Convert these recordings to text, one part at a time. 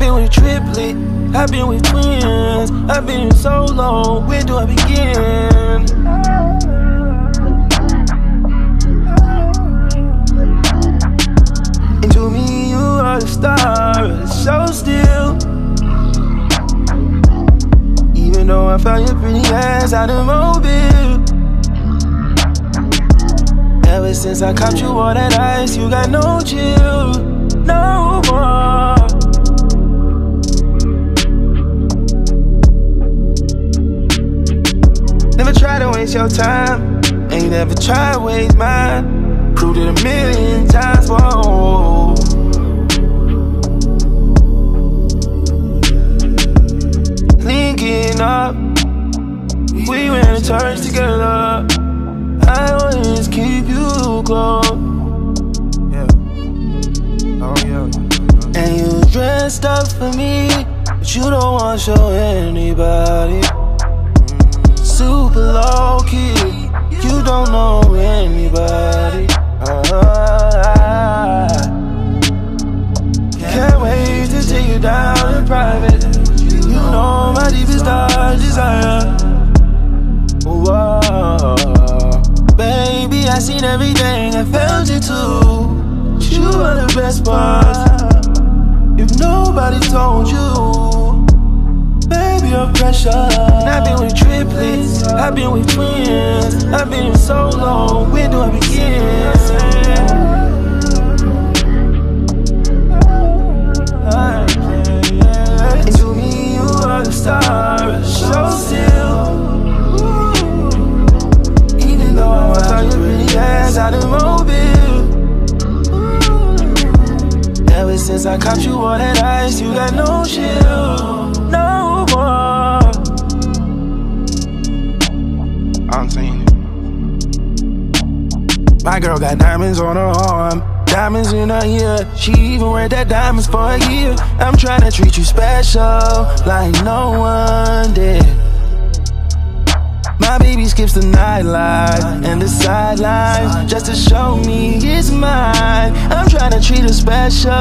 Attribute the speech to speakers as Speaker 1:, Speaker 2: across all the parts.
Speaker 1: with triplet, I've been with twins, I've been solo. Where do I begin? And to me, you are the star of the show still. Even though I found your pretty ass out of mobile. Ever since I caught you all that ice, you got no chill, no more. Never try to waste your time, ain't never try to waste mine. Proved it a million times, whoa. Linking up, we ran in church together. I always keep you close.
Speaker 2: Yeah. Oh, yeah.
Speaker 1: And you dressed up for me, but you don't want to show anybody. Don't know anybody. Uh, can't wait to take you down in private. You know my deepest desire. Whoa, baby, I seen everything, I felt it too. You are the best part. If nobody told you, you're pressure. And I've been with triplets, I've been with twins, I've been solo. Where do I begin? Ever since I caught you all that ice, you got no chill, no My girl got diamonds on her arm, diamonds in her ear. She even wear that diamonds for a year. I'm trying to treat you special, like no one did. My baby skips the nightlife and the sidelines just to show me it's mine. I'm trying to treat her special,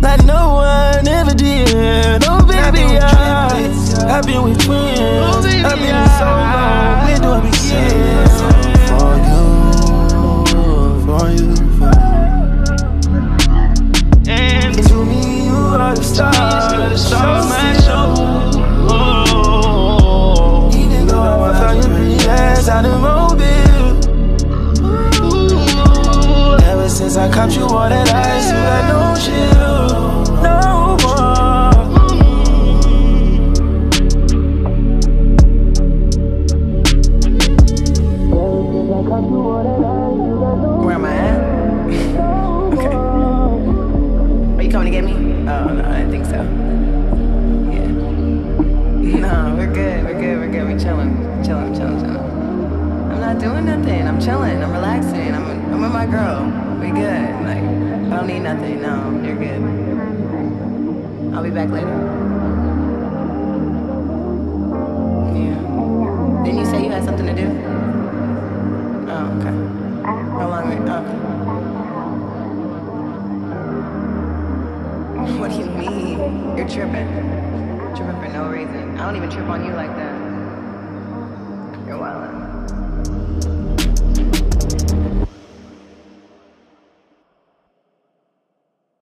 Speaker 1: like no one ever did. Oh baby, I, I've been with twins, I've been with so long.
Speaker 3: Okay. Are you coming to get me? Oh, no, I didn't think so. Yeah. No, we're good. We're good. We're good. We're chilling. Chilling, chilling, chilling. I'm not doing nothing. I'm chilling. I'm relaxing. I'm, I'm with my girl. We good. Like, I don't need nothing. No, you're good. I'll be back later. What do you mean? You're tripping. Tripping for no reason. I don't even trip on you like that. You're wild.